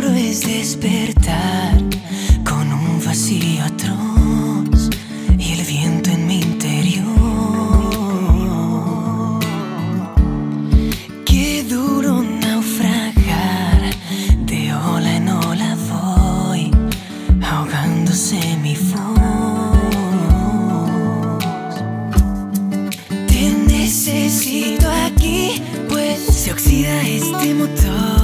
duro es despertar con un vacío atroz y el viento en mi interior. Qué duro naufragar, de ola en ola voy, ahogándose mi voz. Te necesito aquí, pues se oxida este motor.